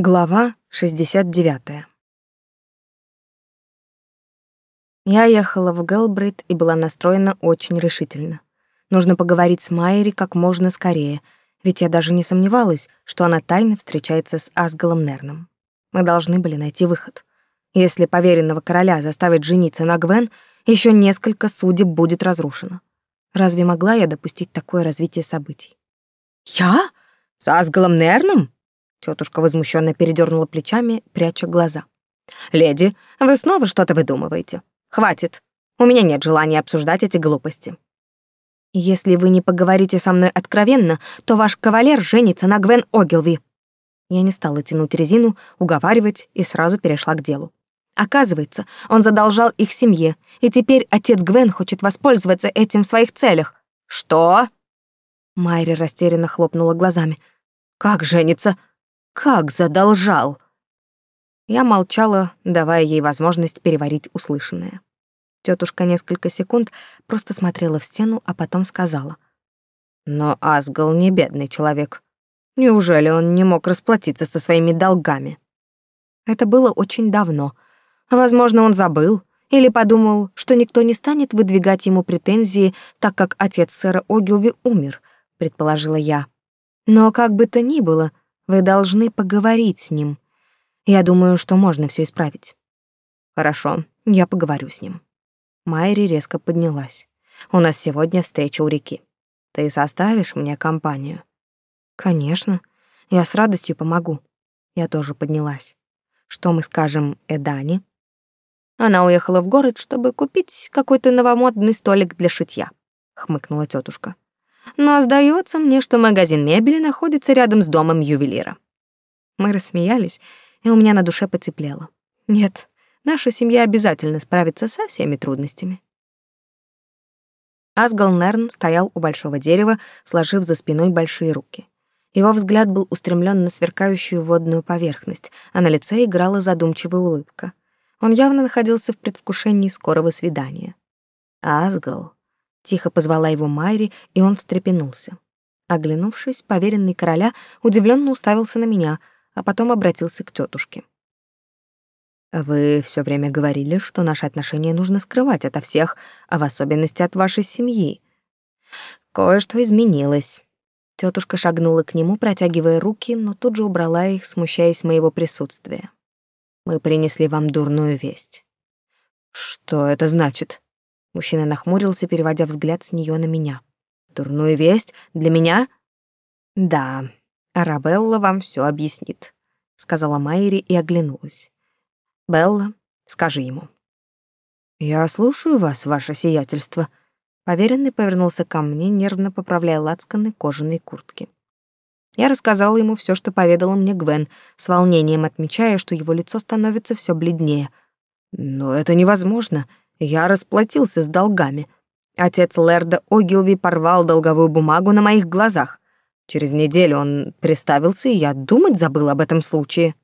Глава 69. Я ехала в Гелбрейт и была настроена очень решительно. Нужно поговорить с Майери как можно скорее, ведь я даже не сомневалась, что она тайно встречается с Асгалом Нерном. Мы должны были найти выход. Если поверенного короля заставить жениться на Гвен, еще несколько судеб будет разрушено. Разве могла я допустить такое развитие событий? «Я? С Асгалом Нерном?» Тетушка возмущенно передернула плечами, пряча глаза. «Леди, вы снова что-то выдумываете. Хватит. У меня нет желания обсуждать эти глупости». «Если вы не поговорите со мной откровенно, то ваш кавалер женится на Гвен Огилви». Я не стала тянуть резину, уговаривать и сразу перешла к делу. Оказывается, он задолжал их семье, и теперь отец Гвен хочет воспользоваться этим в своих целях. «Что?» Майри растерянно хлопнула глазами. «Как женится? Как задолжал? Я молчала, давая ей возможность переварить услышанное. Тетушка несколько секунд просто смотрела в стену, а потом сказала: "Но Асгал не бедный человек. Неужели он не мог расплатиться со своими долгами?" Это было очень давно. Возможно, он забыл или подумал, что никто не станет выдвигать ему претензии, так как отец сэра Огилви умер, предположила я. Но как бы то ни было, вы должны поговорить с ним. Я думаю, что можно все исправить. Хорошо, я поговорю с ним. Майри резко поднялась. У нас сегодня встреча у реки. Ты составишь мне компанию? Конечно. Я с радостью помогу. Я тоже поднялась. Что мы скажем Эдане? Она уехала в город, чтобы купить какой-то новомодный столик для шитья, хмыкнула тетушка но сдается мне, что магазин мебели находится рядом с домом ювелира. Мы рассмеялись, и у меня на душе потеплело. Нет, наша семья обязательно справится со всеми трудностями. Асгал Нерн стоял у большого дерева, сложив за спиной большие руки. Его взгляд был устремлен на сверкающую водную поверхность, а на лице играла задумчивая улыбка. Он явно находился в предвкушении скорого свидания. Асгал Тихо позвала его Майри, и он встрепенулся. Оглянувшись, поверенный короля удивленно уставился на меня, а потом обратился к тетушке. Вы все время говорили, что наши отношения нужно скрывать ото всех, а в особенности от вашей семьи. Кое-что изменилось. Тетушка шагнула к нему, протягивая руки, но тут же убрала их, смущаясь моего присутствия. Мы принесли вам дурную весть. Что это значит? Мужчина нахмурился, переводя взгляд с нее на меня. Дурную весть для меня? Да, Арабелла вам все объяснит, сказала Майри и оглянулась. Белла, скажи ему. Я слушаю вас, ваше сиятельство. Поверенный повернулся ко мне, нервно поправляя лацканы кожаной куртки. Я рассказала ему все, что поведала мне Гвен, с волнением отмечая, что его лицо становится все бледнее. Но это невозможно. Я расплатился с долгами. Отец Лерда Огилви порвал долговую бумагу на моих глазах. Через неделю он приставился, и я думать забыл об этом случае.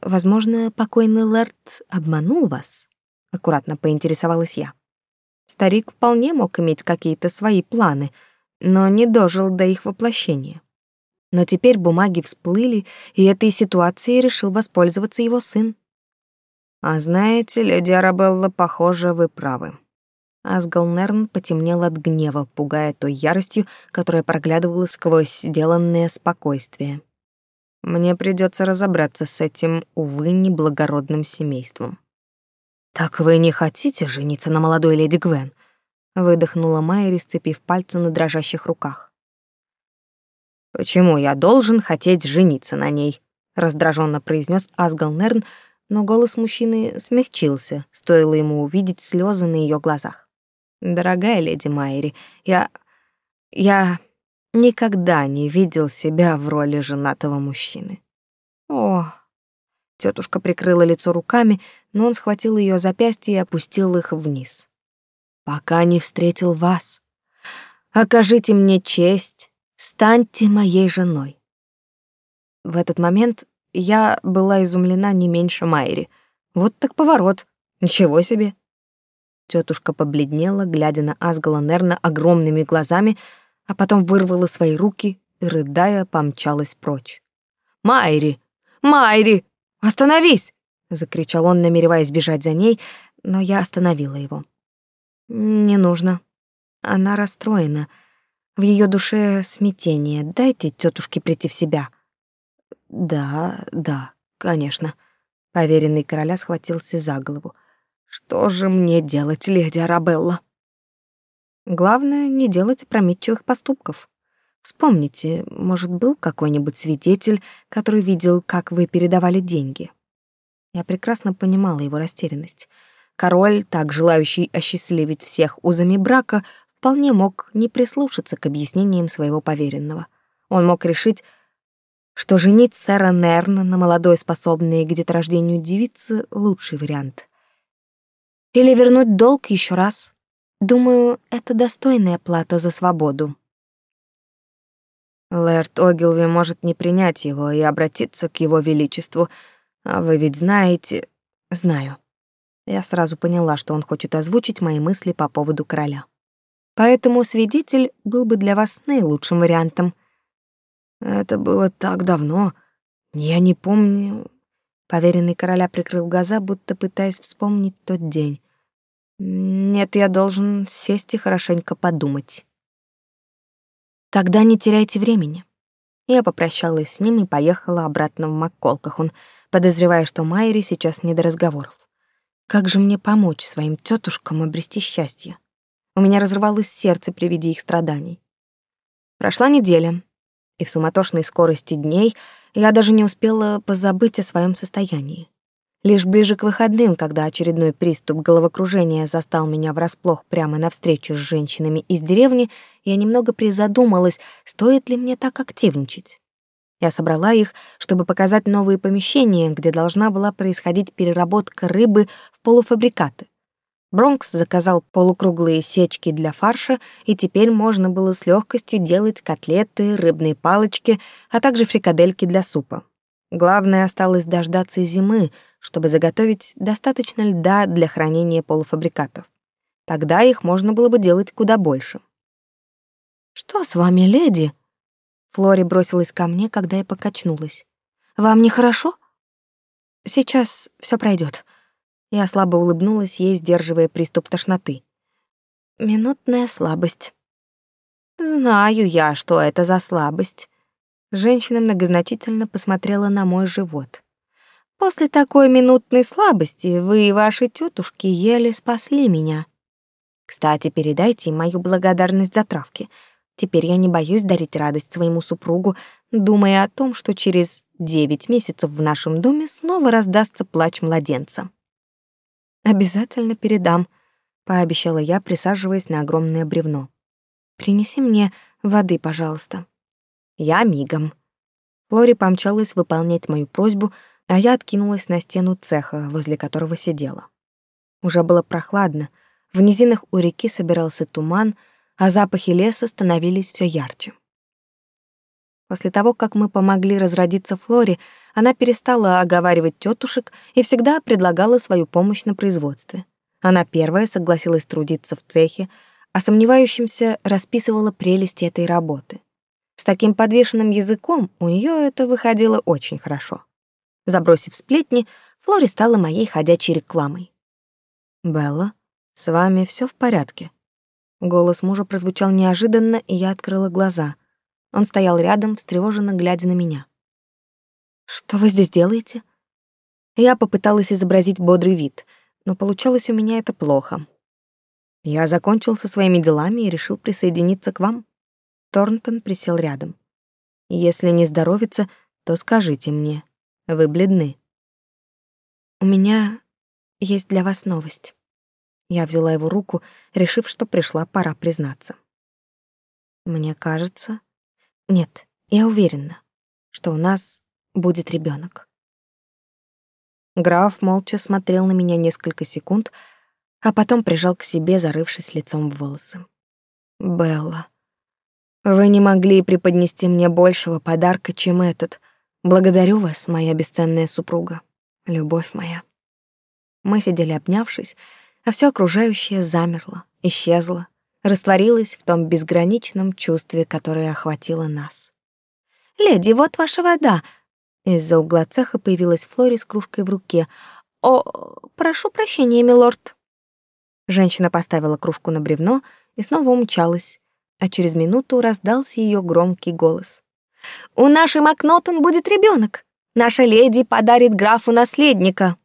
Возможно, покойный Лерд обманул вас, аккуратно поинтересовалась я. Старик вполне мог иметь какие-то свои планы, но не дожил до их воплощения. Но теперь бумаги всплыли, и этой ситуацией решил воспользоваться его сын. А знаете, леди Арабелла, похоже, вы правы. Асгалнерн потемнел от гнева, пугая той яростью, которая проглядывала сквозь сделанное спокойствие. Мне придется разобраться с этим, увы, неблагородным семейством. «Так вы не хотите жениться на молодой леди Гвен?» — выдохнула Майри, сцепив пальцы на дрожащих руках. «Почему я должен хотеть жениться на ней?» — раздраженно произнес Асгалнерн, но голос мужчины смягчился, стоило ему увидеть слезы на ее глазах. «Дорогая леди Майри, я... я никогда не видел себя в роли женатого мужчины». «О...» Тетушка прикрыла лицо руками, но он схватил ее запястья и опустил их вниз. «Пока не встретил вас. Окажите мне честь, станьте моей женой». В этот момент я была изумлена не меньше Майри. Вот так поворот. Ничего себе. Тетушка побледнела, глядя на Асгала Нерна огромными глазами, а потом вырвала свои руки и, рыдая, помчалась прочь. «Майри, Майри, остановись!» — закричал он, намереваясь бежать за ней, но я остановила его. «Не нужно. Она расстроена. В ее душе смятение. Дайте тетушке прийти в себя». «Да, да, конечно». Поверенный короля схватился за голову. «Что же мне делать, леди Арабелла?» «Главное, не делать опрометчивых поступков. Вспомните, может, был какой-нибудь свидетель, который видел, как вы передавали деньги?» Я прекрасно понимала его растерянность. Король, так желающий осчастливить всех узами брака, вполне мог не прислушаться к объяснениям своего поверенного. Он мог решить, что женить сэра Нерна на молодой, способной к деторождению девице — лучший вариант. Или вернуть долг еще раз. Думаю, это достойная плата за свободу. Лэрд Огилви может не принять его и обратиться к его величеству, а вы ведь знаете... Знаю. Я сразу поняла, что он хочет озвучить мои мысли по поводу короля. Поэтому свидетель был бы для вас наилучшим вариантом — это было так давно. Я не помню. Поверенный короля прикрыл глаза, будто пытаясь вспомнить тот день. Нет, я должен сесть и хорошенько подумать. Тогда не теряйте времени. Я попрощалась с ним и поехала обратно в Макколкахун, подозревая, что Майри сейчас не до разговоров. Как же мне помочь своим тетушкам обрести счастье? У меня разрывалось сердце при виде их страданий. Прошла неделя, и в суматошной скорости дней я даже не успела позабыть о своем состоянии. Лишь ближе к выходным, когда очередной приступ головокружения застал меня врасплох прямо навстречу с женщинами из деревни, я немного призадумалась, стоит ли мне так активничать. Я собрала их, чтобы показать новые помещения, где должна была происходить переработка рыбы в полуфабрикаты. Бронкс заказал полукруглые сечки для фарша, и теперь можно было с легкостью делать котлеты, рыбные палочки, а также фрикадельки для супа. Главное осталось дождаться зимы, чтобы заготовить достаточно льда для хранения полуфабрикатов. Тогда их можно было бы делать куда больше. «Что с вами, леди?» Флори бросилась ко мне, когда я покачнулась. «Вам нехорошо?» «Сейчас все пройдет. Я слабо улыбнулась ей, сдерживая приступ тошноты. Минутная слабость. Знаю я, что это за слабость. Женщина многозначительно посмотрела на мой живот. После такой минутной слабости вы и ваши тетушки еле спасли меня. Кстати, передайте мою благодарность за травки. Теперь я не боюсь дарить радость своему супругу, думая о том, что через девять месяцев в нашем доме снова раздастся плач младенца. Обязательно передам, пообещала я, присаживаясь на огромное бревно. Принеси мне воды, пожалуйста. Я мигом. Флори помчалась выполнять мою просьбу, а я откинулась на стену цеха, возле которого сидела. Уже было прохладно, в низинах у реки собирался туман, а запахи леса становились все ярче. После того, как мы помогли разродиться Флоре, она перестала оговаривать тетушек и всегда предлагала свою помощь на производстве. Она первая согласилась трудиться в цехе, а сомневающимся расписывала прелести этой работы. С таким подвешенным языком у нее это выходило очень хорошо. Забросив сплетни, Флори стала моей ходячей рекламой. «Белла, с вами все в порядке?» Голос мужа прозвучал неожиданно, и я открыла глаза — он стоял рядом, встревоженно глядя на меня. «Что вы здесь делаете?» Я попыталась изобразить бодрый вид, но получалось у меня это плохо. Я закончил со своими делами и решил присоединиться к вам. Торнтон присел рядом. Если не здоровится, то скажите мне. Вы бледны. У меня есть для вас новость. Я взяла его руку, решив, что пришла пора признаться. Мне кажется, нет, я уверена, что у нас будет ребенок. Граф молча смотрел на меня несколько секунд, а потом прижал к себе, зарывшись лицом в волосы. «Белла, вы не могли преподнести мне большего подарка, чем этот. Благодарю вас, моя бесценная супруга, любовь моя». Мы сидели обнявшись, а все окружающее замерло, исчезло, растворилась в том безграничном чувстве, которое охватило нас. «Леди, вот ваша вода!» Из-за угла цеха появилась Флори с кружкой в руке. «О, прошу прощения, милорд». Женщина поставила кружку на бревно и снова умчалась, а через минуту раздался ее громкий голос. «У нашей Макнотон будет ребенок. Наша леди подарит графу наследника».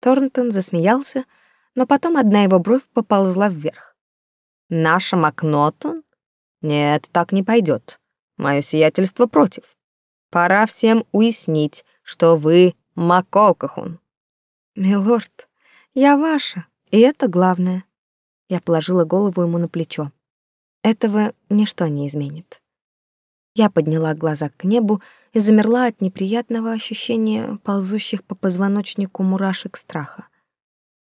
Торнтон засмеялся, но потом одна его бровь поползла вверх. «Наша Макнотон? Нет, так не пойдет. Мое сиятельство против. Пора всем уяснить, что вы Маколкахун». «Милорд, я ваша, и это главное». Я положила голову ему на плечо. Этого ничто не изменит. Я подняла глаза к небу и замерла от неприятного ощущения ползущих по позвоночнику мурашек страха.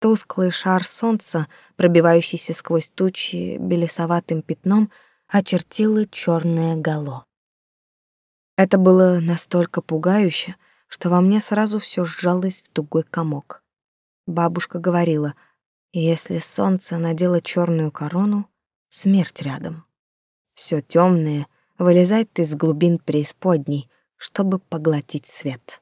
Тусклый шар солнца, пробивающийся сквозь тучи белесоватым пятном, очертило черное гало. Это было настолько пугающе, что во мне сразу все сжалось в тугой комок. Бабушка говорила — если солнце надело черную корону, смерть рядом. Все темное вылезает из глубин преисподней, чтобы поглотить свет.